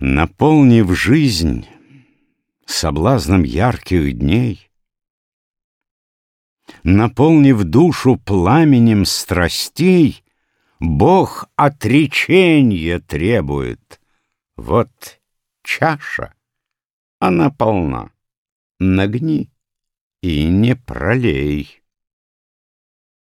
Наполнив жизнь соблазном ярких дней, Наполнив душу пламенем страстей, Бог отречение требует. Вот чаша, она полна, нагни и не пролей.